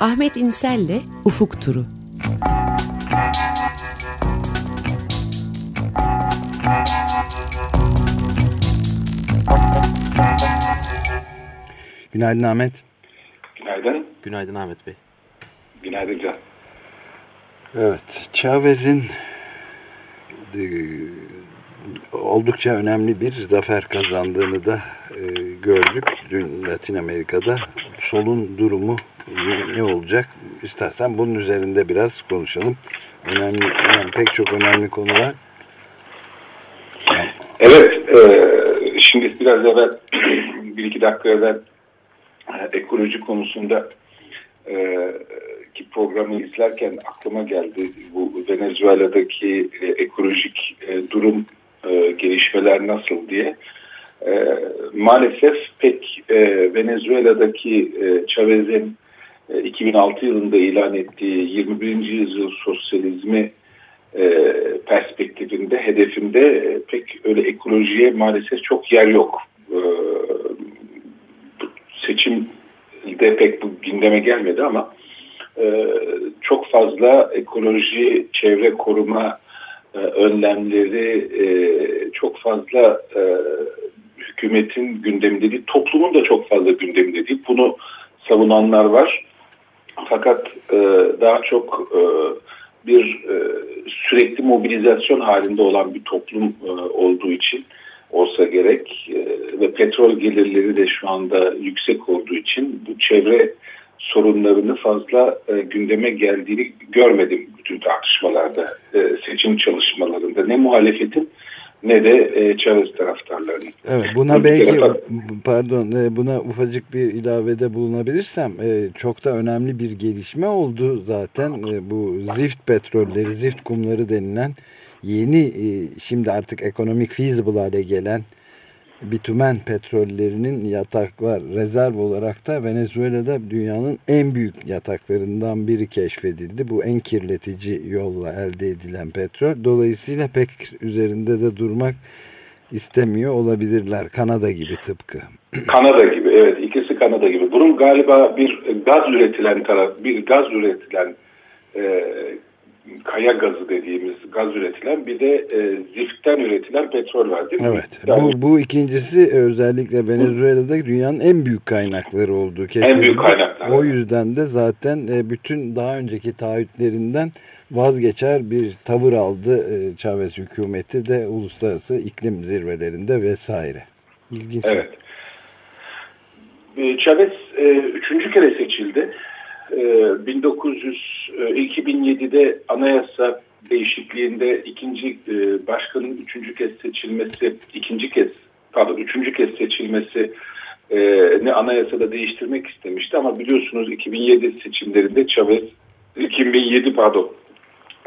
Ahmet İnsel'le Ufuk Turu. Günaydın Ahmet. Günaydın. Günaydın Ahmet Bey. Günaydın Can. Evet, Chavez'in e, oldukça önemli bir zafer kazandığını da e, gördük dün Latin Amerika'da. Solun durumu ne olacak? İstersen bunun üzerinde biraz konuşalım. Önemli, yani pek çok önemli konu var. Evet, e, şimdi biraz evvel, bir iki dakika evvel e, ekoloji konusunda e, ki programı izlerken aklıma geldi. Bu Venezuela'daki e, ekolojik e, durum, gelişmeler nasıl diye. E, maalesef pek e, Venezuela'daki e, Chavez'in e, 2006 yılında ilan ettiği 21. yüzyıl sosyalizmi e, perspektifinde, hedefinde e, pek öyle ekolojiye maalesef çok yer yok. E, seçimde pek bu gündeme gelmedi ama e, çok fazla ekoloji, çevre koruma e, önlemleri e, çok fazla e, hükümetin gündeminde değil, toplumun da çok fazla gündeminde değil. Bunu savunanlar var. Fakat daha çok bir sürekli mobilizasyon halinde olan bir toplum olduğu için olsa gerek ve petrol gelirleri de şu anda yüksek olduğu için bu çevre sorunlarını fazla e, gündeme geldiğini görmedim bütün tartışmalarda, e, seçim çalışmalarında. Ne muhalefetin ne de e, Chavez taraftarlarının. Evet buna belki pardon e, buna ufacık bir ilavede bulunabilirsem e, çok da önemli bir gelişme oldu zaten. E, bu zift petrolleri, zift kumları denilen yeni şimdi artık ekonomik feasible hale gelen bitumen petrollerinin yataklar rezerv olarak da Venezuela'da dünyanın en büyük yataklarından biri keşfedildi. Bu en kirletici yolla elde edilen petrol. Dolayısıyla pek üzerinde de durmak istemiyor olabilirler. Kanada gibi tıpkı. Kanada gibi evet ikisi Kanada gibi. Bunun galiba bir gaz üretilen taraf bir gaz üretilen e, kaya gazı dediğimiz gaz üretilen bir de e, ziftten üretilen petrol var değil mi? Evet. Yani, bu, bu ikincisi özellikle Venezuela'da dünyanın en büyük kaynakları olduğu. En büyük kaynaklar. O yüzden de zaten e, bütün daha önceki taahhütlerinden vazgeçer bir tavır aldı e, Chavez hükümeti de uluslararası iklim zirvelerinde vesaire. İlginç. Evet. E, Chavez e, üçüncü kere seçildi. 1900 ee, 2007'de e, anayasa değişikliğinde ikinci e, başkanın üçüncü kez seçilmesi, ikinci kez pardon üçüncü kez seçilmesi e, ne anayasada değiştirmek istemişti ama biliyorsunuz 2007 seçimlerinde Chavez 2007 pardon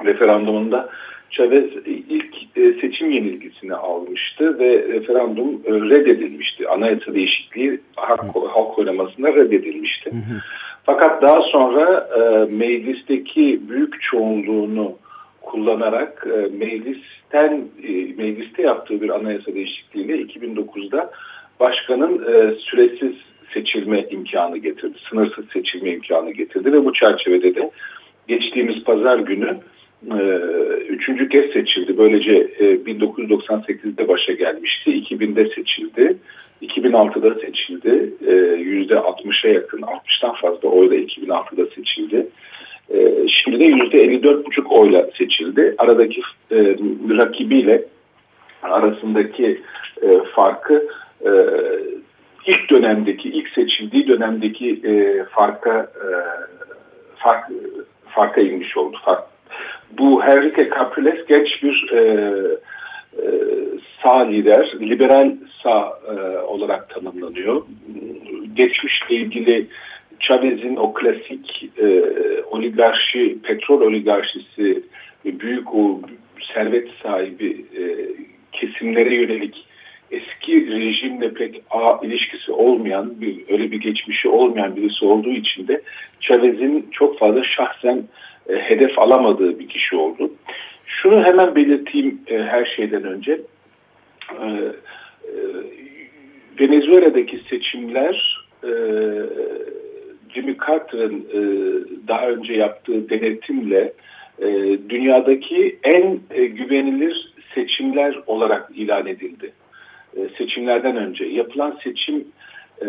referandumunda Chavez ilk seçim yenilgisini almıştı ve referandum reddedilmişti. Anayasa değişikliği halk, halk oylamasında reddedilmişti. Hı hı. Fakat daha sonra e, meclisteki büyük çoğunluğunu kullanarak e, meclisten e, mecliste yaptığı bir anayasa değişikliğiyle 2009'da başkanın e, süresiz seçilme imkanı getirdi. Sınırsız seçilme imkanı getirdi ve bu çerçevede de geçtiğimiz pazar günü e, üçüncü kez seçildi. Böylece e, 1998'de başa gelmişti. 2000'de seçildi. 2006'da seçildi. E, %60'a yakın, 60'tan fazla oyla 2006'da seçildi. E, şimdi de %54,5 oyla seçildi. Aradaki e, rakibiyle arasındaki e, farkı e, ilk dönemdeki, ilk seçildiği dönemdeki e, farka e, fark, farka inmiş oldu. Fark. Bu Henrique Capriles genç bir e, e, sağ lider, liberal sağ e, olarak tanımlanıyor. Geçmişle ilgili Chavez'in o klasik e, oligarşi, petrol oligarşisi, büyük o servet sahibi e, kesimlere yönelik eski rejimle pek a, ilişkisi olmayan, bir, öyle bir geçmişi olmayan birisi olduğu için de Chavez'in çok fazla şahsen e, hedef alamadığı bir kişi oldu. Şunu hemen belirteyim e, her şeyden önce. E, e, Venezuela'daki seçimler e, Jimmy Carter'ın e, daha önce yaptığı denetimle e, dünyadaki en e, güvenilir seçimler olarak ilan edildi. E, seçimlerden önce yapılan seçim e,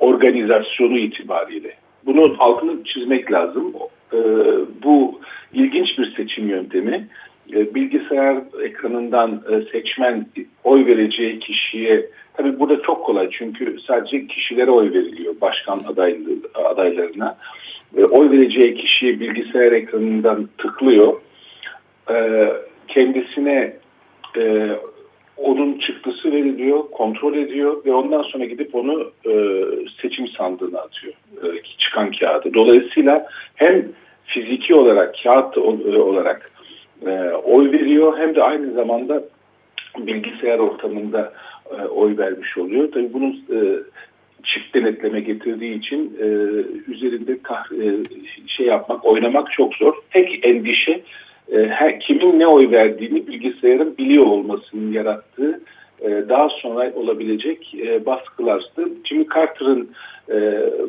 organizasyonu itibariyle. Bunun altını çizmek lazım. E, bu ilginç bir seçim yöntemi. E, bilgisayar ekranından e, seçmen oy vereceği kişiye tabi burada çok kolay çünkü sadece kişilere oy veriliyor başkan adaylı, adaylarına. E, oy vereceği kişiyi bilgisayar ekranından tıklıyor. Kendisine onun çıktısı veriliyor, kontrol ediyor ve ondan sonra gidip onu seçim sandığına atıyor. Çıkan kağıdı. Dolayısıyla hem fiziki olarak, kağıt olarak e, oy veriyor hem de aynı zamanda bilgisayar ortamında e, oy vermiş oluyor. Tabii bunun e, çift denetleme getirdiği için e, üzerinde kah, e, şey yapmak, oynamak çok zor. Tek endişe e, her, kimin ne oy verdiğini bilgisayarın biliyor olmasının yarattığı daha sonra olabilecek e, baskılardı. Jimmy Carter'ın e,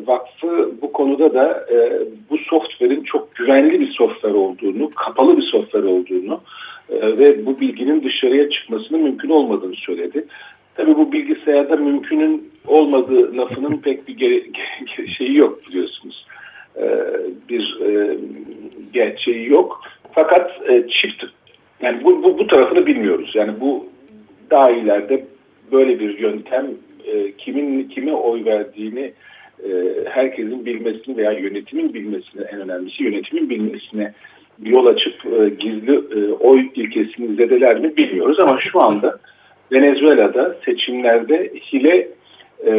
vakfı bu konuda da e, bu software'in çok güvenli bir software olduğunu, kapalı bir software olduğunu e, ve bu bilginin dışarıya çıkmasının mümkün olmadığını söyledi. Tabii bu bilgisayarda mümkünün olmadığı lafının pek bir şeyi yok biliyorsunuz. E, bir e, gerçeği yok. Fakat e, çift yani bu, bu, bu tarafını bilmiyoruz. Yani bu daha ileride böyle bir yöntem e, kimin kime oy verdiğini e, herkesin bilmesini veya yönetimin bilmesine en önemlisi yönetimin bilmesine yol açıp e, gizli e, oy ilkesini zedeler mi bilmiyoruz ama şu anda Venezuela'da seçimlerde hile e,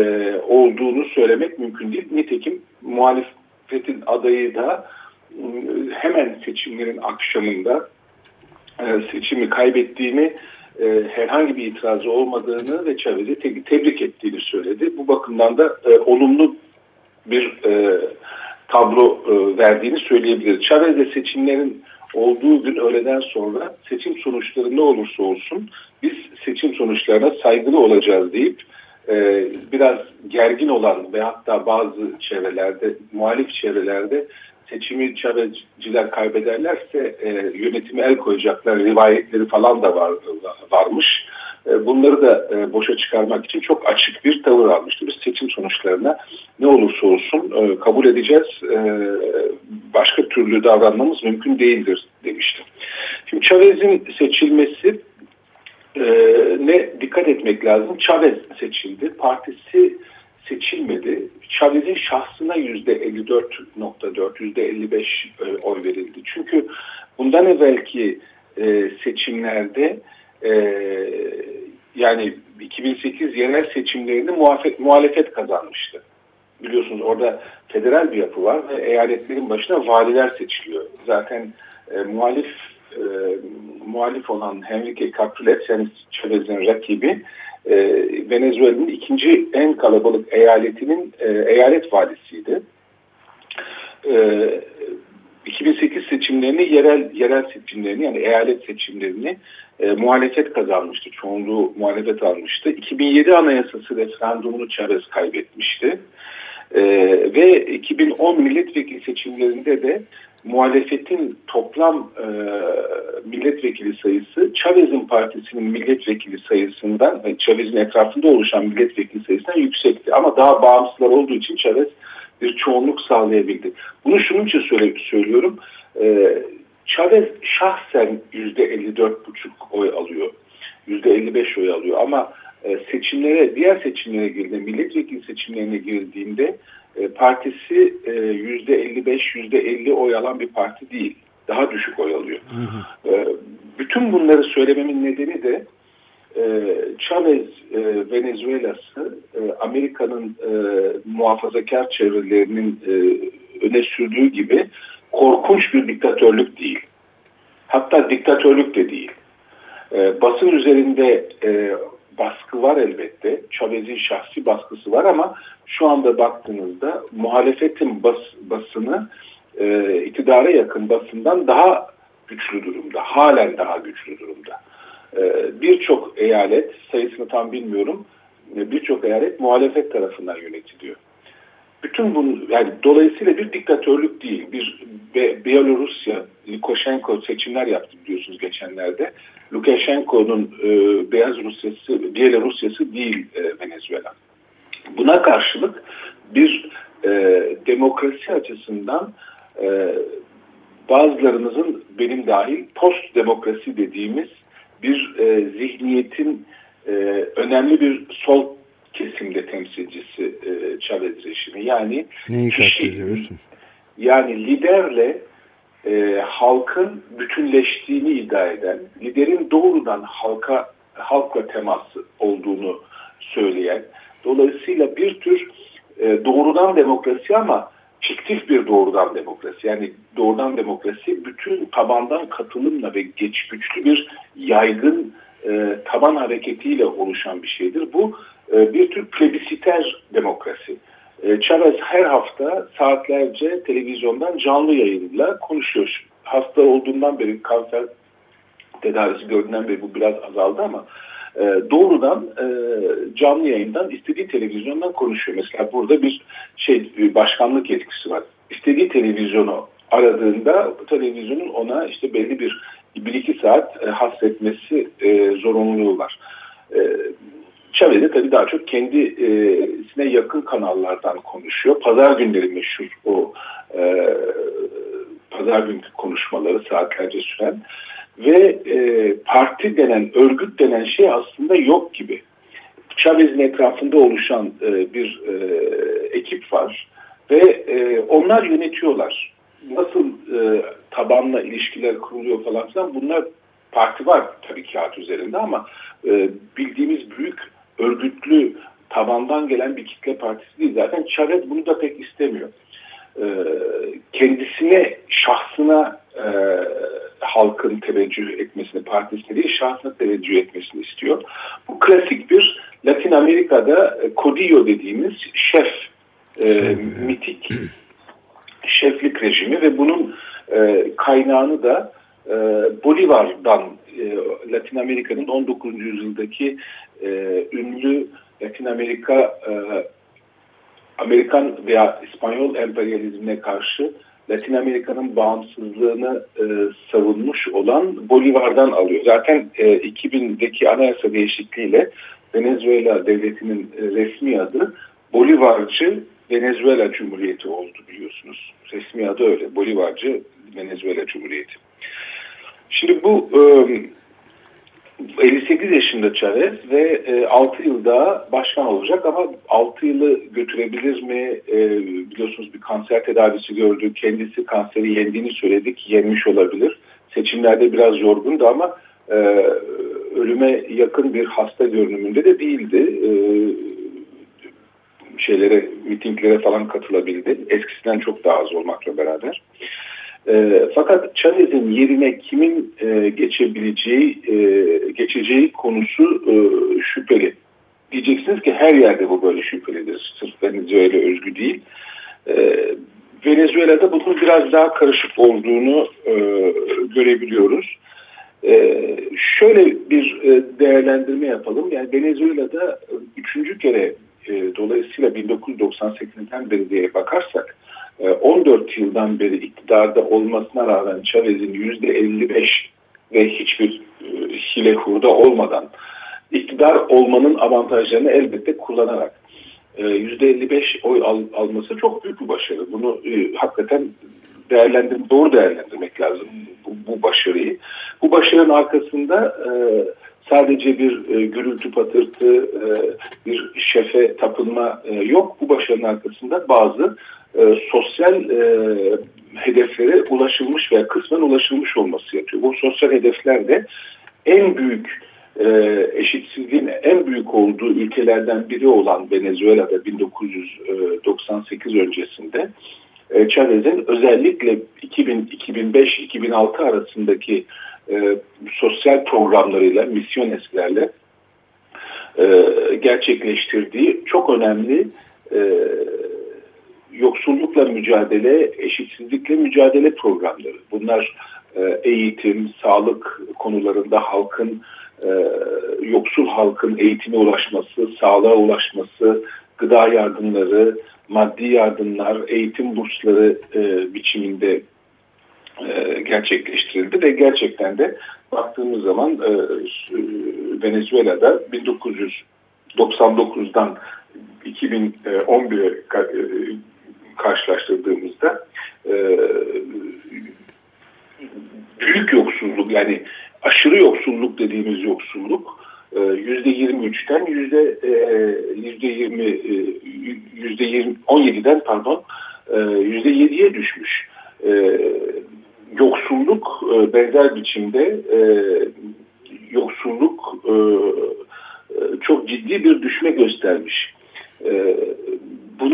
olduğunu söylemek mümkün değil. Nitekim muhalefetin adayı da e, hemen seçimlerin akşamında e, seçimi kaybettiğini e, herhangi bir itirazı olmadığını ve Chavez'i te tebrik ettiğini söyledi. Bu bakımdan da e, olumlu bir e, tablo e, verdiğini söyleyebiliriz. Chavez'le seçimlerin olduğu gün öğleden sonra seçim sonuçları ne olursa olsun biz seçim sonuçlarına saygılı olacağız deyip e, biraz gergin olan ve hatta bazı çevrelerde, muhalif çevrelerde seçimi Chavezciler kaybederlerse e, yönetime el koyacaklar rivayetleri falan da var varmış. E, bunları da e, boşa çıkarmak için çok açık bir tavır almıştı. Biz seçim sonuçlarına ne olursa olsun e, kabul edeceğiz. E, başka türlü davranmamız mümkün değildir demişti. Şimdi Chavez'in seçilmesi e, ne dikkat etmek lazım. Chavez seçildi. Partisi seçilmedi. Chavez'in şahsına yüzde 54.4, yüzde 55 e, oy verildi. Çünkü bundan evvelki e, seçimlerde e, yani 2008 yerel seçimlerinde muhalefet, muhalefet kazanmıştı. Biliyorsunuz orada federal bir yapı var ve eyaletlerin başına valiler seçiliyor. Zaten e, muhalif e, muhalif olan Henrique Capriles yani Chavez'in rakibi e, Venezuela'nın ikinci en kalabalık eyaletinin e, eyalet valisiydi. E, 2008 seçimlerini yerel yerel seçimlerini yani eyalet seçimlerini e, muhalefet kazanmıştı. Çoğunluğu muhalefet almıştı. 2007 anayasası referandumunu Chavez kaybetmişti. E, ve 2010 milletvekili seçimlerinde de muhalefetin toplam e, milletvekili sayısı Chavez'in partisinin milletvekili sayısından ve Chavez'in etrafında oluşan milletvekili sayısından yüksekti. Ama daha bağımsızlar olduğu için Chavez bir çoğunluk sağlayabildi. Bunu şunun için söyle, söylüyorum. E, Chavez şahsen %54,5 oy alıyor. %55 oy alıyor ama e, seçimlere, diğer seçimlere girdiğinde, milletvekili seçimlerine girdiğinde e, partisi e, %55, %50 oy alan bir parti değil. Daha düşük oy alıyor. Hı hı. E, bütün bunları söylememin nedeni de e, Chavez e, Venezuela'sı e, Amerika'nın e, muhafazakar çevrelerinin e, öne sürdüğü gibi korkunç bir diktatörlük değil. Hatta diktatörlük de değil. E, basın üzerinde e, baskı var elbette. Chavez'in şahsi baskısı var ama şu anda baktığınızda muhalefetin bas, basını e, iktidara yakın basından daha güçlü durumda. Halen daha güçlü durumda. E, birçok eyalet sayısını tam bilmiyorum birçok eyalet muhalefet tarafından yönetiliyor. Bütün bunu yani dolayısıyla bir diktatörlük değil. Bir Be Belarusya, Lukashenko seçimler yaptı biliyorsunuz geçenlerde. Lukashenko'nun e, Beyaz Rusyası, Belarusyası değil e, Venezuela. Buna karşılık bir e, demokrasi açısından e, bazılarınızın benim dahil post demokrasi dediğimiz bir e, zihniyetin e, önemli bir sol kesimde temsilcisi e, Chavez rejimi. Yani Neyi kastediyorsun? Yani liderle e, halkın bütünleştiğini iddia eden, liderin doğrudan halka halkla teması olduğunu söyleyen, dolayısıyla bir tür e, doğrudan demokrasi ama fiktif bir doğrudan demokrasi. Yani doğrudan demokrasi bütün tabandan katılımla ve geç güçlü bir yaygın e, taban hareketiyle oluşan bir şeydir. Bu e, bir tür plebisiter demokrasi. E, Chavez her hafta saatlerce televizyondan canlı yayınla konuşuyor. Hasta olduğundan beri kanser tedavisi gördüğünden beri bu biraz azaldı ama e, doğrudan e, canlı yayından istediği televizyondan konuşuyor. Mesela burada bir şey başkanlık yetkisi var. İstediği televizyonu aradığında televizyonun ona işte belli bir bir iki saat e, hasretmesi e, zorunluluğu var. Chavez de tabii daha çok kendisine yakın kanallardan konuşuyor. Pazar günleri meşhur o e, pazar günkü konuşmaları saatlerce süren ve e, parti denen, örgüt denen şey aslında yok gibi. Chavez'in etrafında oluşan e, bir e, ekip var ve e, onlar yönetiyorlar. Nasıl e, tabanla ilişkiler kuruluyor falan filan bunlar parti var tabii kağıt üzerinde ama e, bildiğimiz büyük örgütlü tabandan gelen bir kitle partisi değil. Zaten Chavez bunu da pek istemiyor. E, kendisine, şahsına e, halkın teveccüh etmesini, partisine değil şahsına teveccüh etmesini istiyor. Bu klasik bir Latin Amerika'da e, Codillo dediğimiz şef, e, mitik şeflik rejimi ve bunun e, kaynağını da e, Bolivar'dan Latin Amerika'nın 19. yüzyıldaki e, ünlü Latin Amerika e, Amerikan veya İspanyol emperyalizmine karşı Latin Amerika'nın bağımsızlığını e, savunmuş olan Bolivar'dan alıyor. Zaten e, 2000'deki anayasa değişikliğiyle Venezuela devletinin e, resmi adı Bolivarcı Venezuela Cumhuriyeti oldu biliyorsunuz. Resmi adı öyle. Bolivarcı Venezuela Cumhuriyeti. Şimdi bu e, 58 yaşında Chavez ve e, 6 yıl daha başkan olacak ama 6 yılı götürebilir mi? E, biliyorsunuz bir kanser tedavisi gördü. Kendisi kanseri yendiğini söyledik. Yenmiş olabilir. Seçimlerde biraz yorgundu ama e, ölüme yakın bir hasta görünümünde de değildi. E, şeylere, mitinglere falan katılabildi. Eskisinden çok daha az olmakla beraber. E, fakat Chavez'in yerine kimin e, geçebileceği, e, geçeceği konusu e, şüpheli. Diyeceksiniz ki her yerde bu böyle şüphelidir. Sırf Venezuela özgü değil. E, Venezuela'da bunun biraz daha karışık olduğunu e, görebiliyoruz. E, şöyle bir e, değerlendirme yapalım. Yani Venezuela'da üçüncü kere e, dolayısıyla 1998'den beri diye bakarsak 14 e, yıldan beri iktidarda olmasına rağmen Chavez'in %55 ve hiçbir e, hile hurda olmadan iktidar olmanın avantajlarını elbette kullanarak %55 oy al, alması çok büyük bir başarı. Bunu e, hakikaten değerlendir, doğru değerlendirmek lazım bu, bu başarıyı. Bu başarının arkasında e, sadece bir e, gürültü patırtı, e, bir şefe tapınma e, yok. Bu başarının arkasında bazı e, sosyal e, hedeflere ulaşılmış veya kısmen ulaşılmış olması yatıyor. Bu sosyal hedefler de en büyük e, eşitsizliğin en büyük olduğu ülkelerden biri olan Venezuela'da 1998 öncesinde e, Chavez'in özellikle 2000-2005-2006 arasındaki e, sosyal programlarıyla, misyon eskilerle e, gerçekleştirdiği çok önemli e, yoksullukla mücadele, eşitsizlikle mücadele programları. Bunlar e, eğitim, sağlık konularında halkın, e, yoksul halkın eğitime ulaşması, sağlığa ulaşması, gıda yardımları, maddi yardımlar, eğitim bursları e, biçiminde gerçekleştirildi ve gerçekten de baktığımız zaman Venezuela'da 1999'dan 2011'e karşılaştırdığımızda e, büyük yoksulluk yani aşırı yoksulluk dediğimiz yoksulluk e, yüzde 23'ten yüzde e, yüzde 20 yüzde 17'den pardon yüzde 7'ye düşmüş. Yoksulluk benzer biçimde yoksulluk çok ciddi bir düşme göstermiş.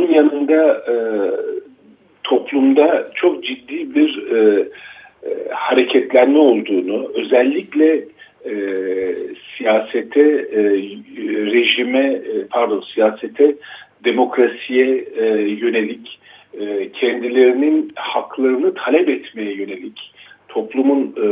Bunun yanında toplumda çok ciddi bir e, e, hareketlenme olduğunu, özellikle e, siyasete, e, rejime, e, pardon siyasete, demokrasiye e, yönelik, e, kendilerinin haklarını talep etmeye yönelik toplumun e,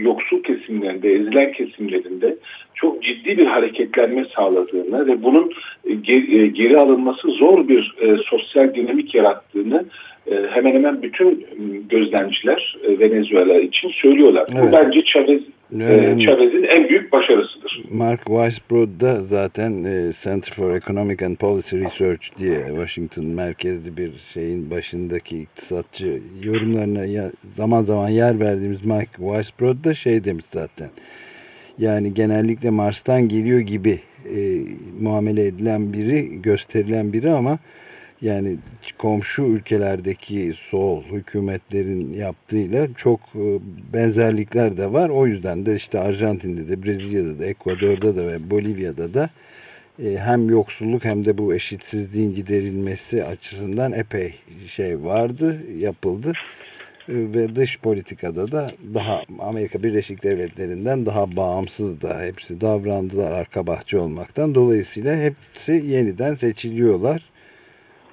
yoksul kesimlerinde, ezilen kesimlerinde çok ciddi bir hareketlenme sağladığını ve bunun e, geri, geri alınması zor bir e, sosyal dinamik yarattığını e, hemen hemen bütün gözlemciler e, Venezuela için söylüyorlar. Evet. Bu bence Chavez e, Chavez'in en büyük başarısıdır. Mark Weisbrod da zaten Center for Economic and Policy Research diye Washington merkezli bir şeyin başındaki iktisatçı yorumlarına zaman zaman yer verdiğimiz Mark Weisbrod da şey demiş zaten. Yani genellikle Mars'tan geliyor gibi e, muamele edilen biri, gösterilen biri ama yani komşu ülkelerdeki sol hükümetlerin yaptığıyla çok e, benzerlikler de var. O yüzden de işte Arjantin'de de, Brezilya'da da, Ekvador'da da ve Bolivya'da da e, hem yoksulluk hem de bu eşitsizliğin giderilmesi açısından epey şey vardı, yapıldı. E, ve dış politikada da daha Amerika Birleşik Devletleri'nden daha bağımsız da hepsi davrandılar arka bahçe olmaktan. Dolayısıyla hepsi yeniden seçiliyorlar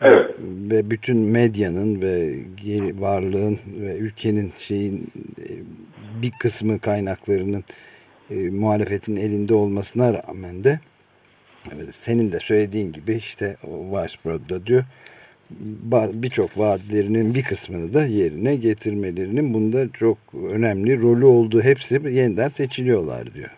Evet. Ve bütün medyanın ve varlığın ve ülkenin şeyin e, bir kısmı kaynaklarının e, muhalefetin elinde olmasına rağmen de senin de söylediğin gibi işte Weisbrod diyor birçok vaatlerinin bir kısmını da yerine getirmelerinin bunda çok önemli rolü olduğu hepsi yeniden seçiliyorlar diyor.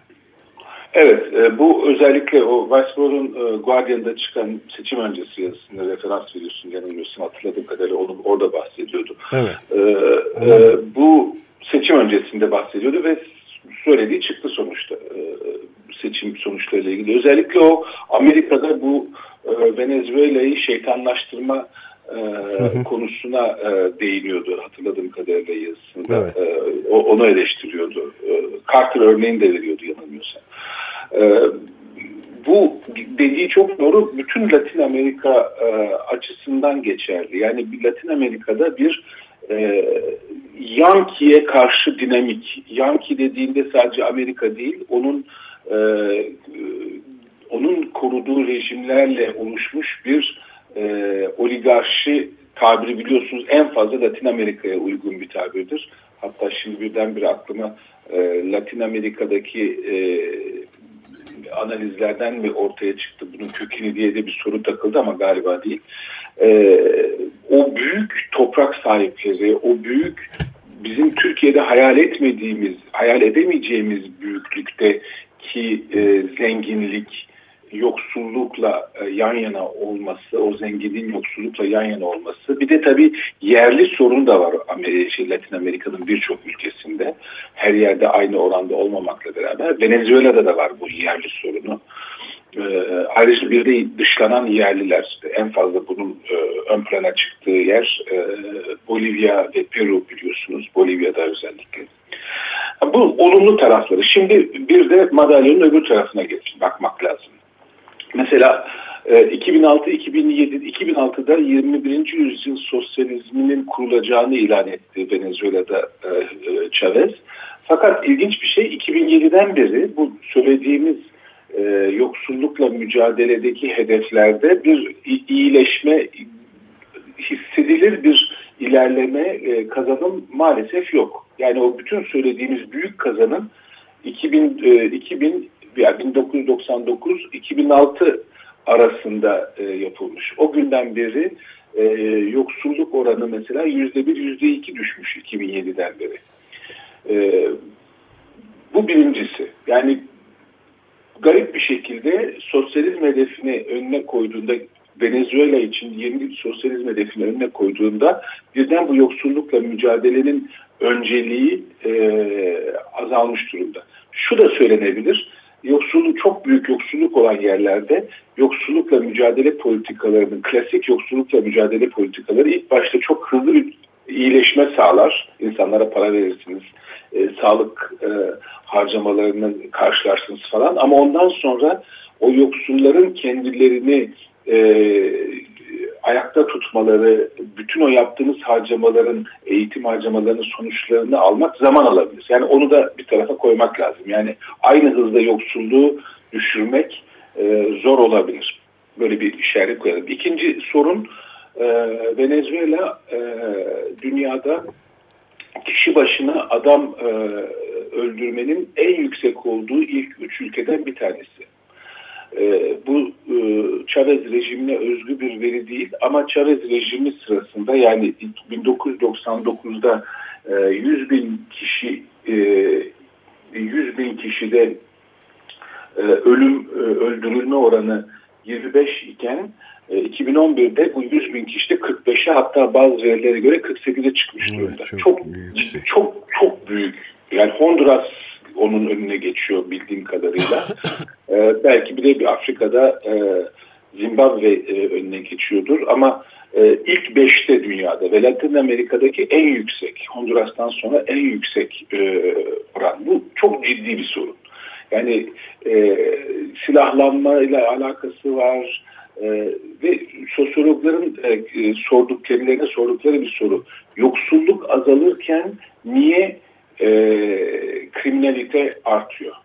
Evet, e, bu özellikle o Weisbrod'un e, Guardian'da çıkan seçim öncesi yazısında referans veriyorsun yanılmıyorsun hatırladığım kadarıyla onu orada bahsediyordu. Evet. E, e, bu seçim öncesinde bahsediyordu ve söylediği çıktı sonuçta seçim sonuçlarıyla ilgili. Özellikle o Amerika'da bu Venezuela'yı şeytanlaştırma e, konusuna e, değiniyordu hatırladığım kadarıyla yazısında. Evet. E, onu eleştiriyordu. E, Carter örneğini de veriyordu. E, bu dediği çok doğru. Bütün Latin Amerika e, açısından geçerli. Yani bir Latin Amerika'da bir e, Yankee'ye karşı dinamik. Yankee dediğinde sadece Amerika değil, onun e, onun koruduğu rejimlerle oluşmuş bir e, oligarşi tabiri biliyorsunuz en fazla Latin Amerika'ya uygun bir tabirdir. Hatta şimdi birdenbire aklıma e, Latin Amerika'daki e, analizlerden mi ortaya çıktı bunun kökeni diye de bir soru takıldı ama galiba değil. E, o büyük toprak sahipleri, o büyük bizim Türkiye'de hayal etmediğimiz, hayal edemeyeceğimiz büyüklükteki e, zenginlik, yoksullukla e, yan yana olması, o zenginliğin yoksullukla yan yana olması. Bir de tabii yerli sorun da var Amerika, şey, Latin Amerika'nın birçok ülkesinde. Her yerde aynı oranda olmamakla beraber. Venezuela'da da var bu yerli sorunu. Ee, ayrıca bir de dışlanan yerliler en fazla bunun e, ön plana çıktığı yer e, Bolivya ve Peru biliyorsunuz. Bolivya'da özellikle. Bu olumlu tarafları. Şimdi bir de madalyonun öbür tarafına geçin, bakmak lazım. Mesela 2006-2007 e, 2006'da 21. yüzyıl sosyalizminin kurulacağını ilan etti Venezuela'da e, e, Chavez. Fakat ilginç bir şey 2007'den beri bu söylediğimiz yoksullukla mücadeledeki hedeflerde bir iyileşme hissedilir bir ilerleme kazanım maalesef yok. Yani o bütün söylediğimiz büyük kazanım 2000, 2000 yani 1999 2006 arasında e, yapılmış. O günden beri e, yoksulluk oranı mesela yüzde bir, yüzde iki düşmüş 2007'den beri. E, bu birincisi. Yani garip bir şekilde sosyalizm hedefini önüne koyduğunda Venezuela için yeni sosyalizm hedefini önüne koyduğunda birden bu yoksullukla mücadelenin önceliği e, azalmış durumda. Şu da söylenebilir, yoksulluk çok büyük yoksulluk olan yerlerde yoksullukla mücadele politikalarının, klasik yoksullukla mücadele politikaları ilk başta çok hızlı bir iyileşme sağlar. İnsanlara para verirsiniz, e, sağlık e, harcamalarını karşılarsınız falan ama ondan sonra o yoksulların kendilerini e, ayakta tutmaları, bütün o yaptığınız harcamaların, eğitim harcamalarının sonuçlarını almak zaman alabilir. Yani onu da bir tarafa koymak lazım. Yani aynı hızda yoksulluğu düşürmek e, zor olabilir. Böyle bir işaret koyalım. İkinci sorun e, Venezuela e, dünyada kişi başına adam e, öldürmenin en yüksek olduğu ilk üç ülkeden bir tanesi. E, bu e, Chavez rejimine özgü bir veri değil ama Chavez rejimi sırasında yani 1999'da e, 100 bin kişi e, 100 bin kişide e, ölüm e, öldürülme oranı 25 iken 2011'de e, bu 100 bin kişide 45'e hatta bazı verilere göre 48'e çıkmış durumda. Evet, çok, çok, çok çok büyük. Yani Honduras onun önüne geçiyor bildiğim kadarıyla. ee, belki bir de bir Afrika'da e, Zimbabwe e, önüne geçiyordur ama e, ilk beşte dünyada ve Latin Amerika'daki en yüksek, Honduras'tan sonra en yüksek e, oran. Bu çok ciddi bir sorun. Yani e, silahlanma ile alakası var e, ve sosyologların e, e, sorduk kendilerine sordukları bir soru. Yoksulluk azalırken niye e, kriminalite artıyor.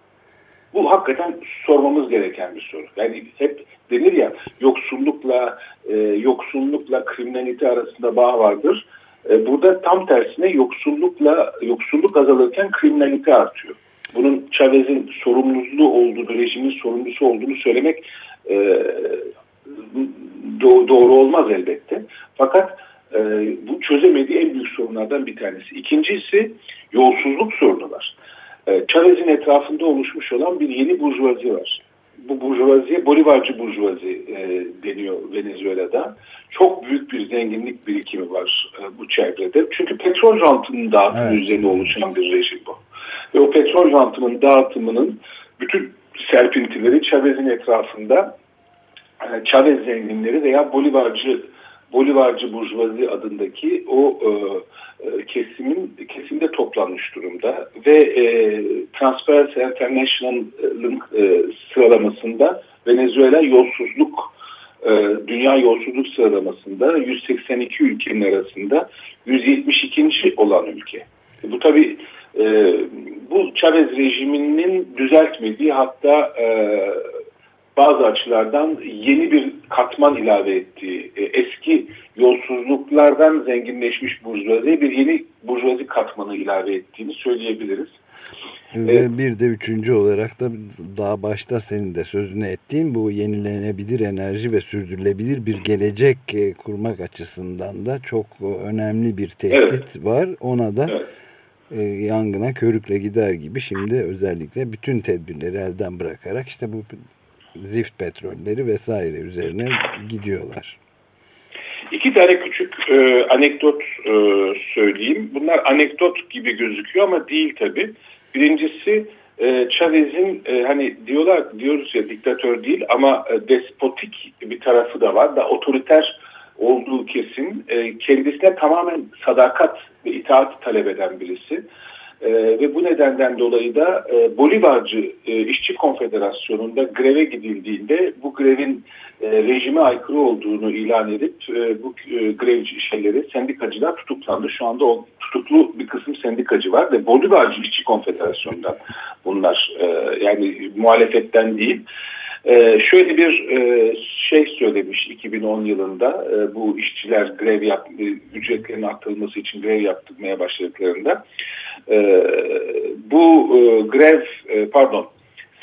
Bu hakikaten sormamız gereken bir soru. Yani hep denir ya yoksullukla e, yoksullukla kriminalite arasında bağ vardır. E, burada tam tersine yoksullukla yoksulluk azalırken kriminalite artıyor. Bunun Chavez'in sorumluluğu olduğunu, rejimin sorumlusu olduğunu söylemek e, do doğru olmaz elbette. Fakat e, bu çözemediği en büyük sorunlardan bir tanesi. İkincisi yolsuzluk sorunu var. E, Chavez'in etrafında oluşmuş olan bir yeni burjuvazi var. Bu burjuvaziye Bolivarcı burjuvazi e, deniyor Venezuela'da. Çok büyük bir zenginlik birikimi var e, bu çevrede. Çünkü petrol rantının dağıtımı evet. üzerine oluşan bir rejim bu. Ve o petrol rantının dağıtımının bütün serpintileri Chavez'in etrafında e, Chavez zenginleri veya Bolivarcı Bolivarcı Burjuvazi adındaki o e, e, kesimin kesimde toplanmış durumda ve e, Transparency International'ın e, sıralamasında Venezuela yolsuzluk e, dünya yolsuzluk sıralamasında 182 ülkenin arasında 172. olan ülke. Bu tabi e, bu Chavez rejiminin düzeltmediği hatta e, bazı açılardan yeni bir katman ilave ettiği, e, eski yolsuzluklardan zenginleşmiş burjuvaziye bir yeni burjuvazi katmanı ilave ettiğini söyleyebiliriz. Ve ee, bir de üçüncü olarak da daha başta senin de sözünü ettiğin bu yenilenebilir enerji ve sürdürülebilir bir gelecek e, kurmak açısından da çok önemli bir tehdit evet. var. Ona da evet. E, yangına körükle gider gibi şimdi özellikle bütün tedbirleri elden bırakarak işte bu zift petrolleri vesaire üzerine gidiyorlar. İki tane küçük e, anekdot e, söyleyeyim. Bunlar anekdot gibi gözüküyor ama değil tabi. Birincisi e, Chavez'in e, hani diyorlar diyoruz ya diktatör değil ama e, despotik bir tarafı da var da otoriter olduğu kesin. E, kendisine tamamen sadakat ve itaat talep eden birisi. E, ve bu nedenden dolayı da e, Bolivarcı e, İşçi Konfederasyonu'nda greve gidildiğinde bu grevin e, rejime aykırı olduğunu ilan edip e, bu e, grevci şeyleri sendikacılar tutuklandı. Şu anda o tutuklu bir kısım sendikacı var ve Bolivarcı İşçi Konfederasyonu'ndan bunlar e, yani muhalefetten değil. Ee, şöyle bir e, şey söylemiş 2010 yılında e, bu işçiler grev yap, e, ücretlerin arttırılması için grev yaptırmaya başladıklarında bu grev pardon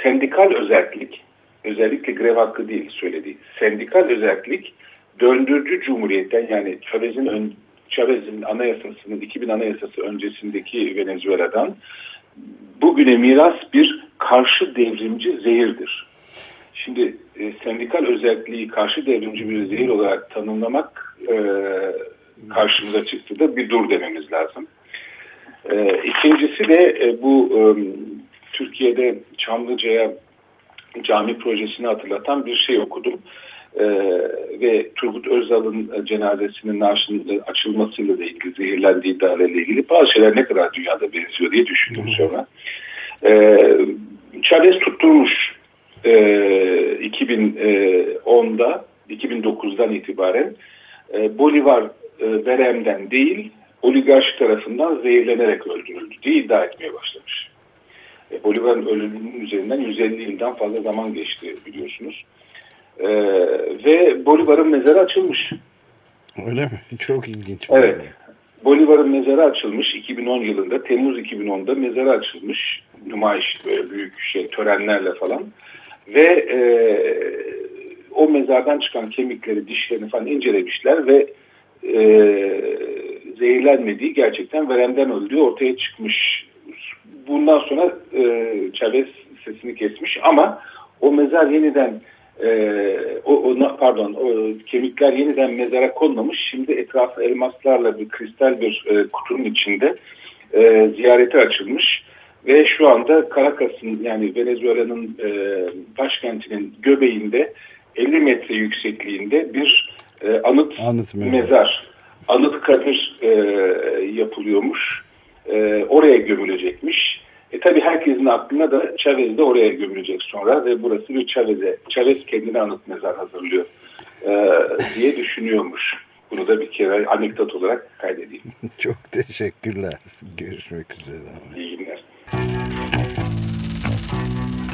sendikal özellik özellikle grev hakkı değil söylediği. Sendikal özellik döndürücü cumhuriyetten yani Chavez'in Chavez'in anayasasının 2000 anayasası öncesindeki Venezuela'dan bugüne miras bir karşı devrimci zehirdir. Şimdi e, sendikal özelliği karşı devrimci bir zehir olarak tanımlamak e, karşımıza çıktı da bir dur dememiz lazım. E, ikincisi de e, bu e, Türkiye'de Çamlıca'ya cami projesini hatırlatan bir şey okudum. Ee, ve Turgut Özal'ın cenazesinin naaşının açılmasıyla da ilgili zehirlendiği iddialarıyla ilgili bazı şeyler ne kadar dünyada benziyor diye düşündüm sonra. Ee, Chavez tutturmuş e, 2010'da 2009'dan itibaren e, Bolivar e, veremden değil oligarşi tarafından zehirlenerek öldürüldü diye iddia etmeye başlamış. E, Bolivar'ın ölümünün üzerinden 150 yıldan fazla zaman geçti biliyorsunuz. E, ve Bolivar'ın mezarı açılmış. Öyle mi? Çok ilginç. Evet. Bolivar'ın mezarı açılmış 2010 yılında. Temmuz 2010'da mezarı açılmış. Nümayiş böyle büyük şey törenlerle falan. Ve e, o mezardan çıkan kemikleri, dişlerini falan incelemişler ve e, zehirlenmediği gerçekten verenden öldüğü ortaya çıkmış. Bundan sonra e, Chavez sesini kesmiş ama o mezar yeniden e, o, o, pardon o kemikler yeniden mezara konmamış. Şimdi etrafı elmaslarla bir kristal bir e, kutunun içinde e, ziyarete açılmış ve şu anda Caracas'ın yani Venezuela'nın e, başkentinin göbeğinde 50 metre yüksekliğinde bir e, anıt, anıt mezar, anıt kabir e, yapılıyormuş. E, oraya gömülecekmiş. E tabi herkesin aklına da Chavez de oraya gömülecek sonra ve burası bir Chavez'e, Chavez kendine anıt mezar hazırlıyor e, diye düşünüyormuş. Bunu da bir kere anekdot olarak kaydedeyim. Çok teşekkürler. Görüşmek üzere. İyi.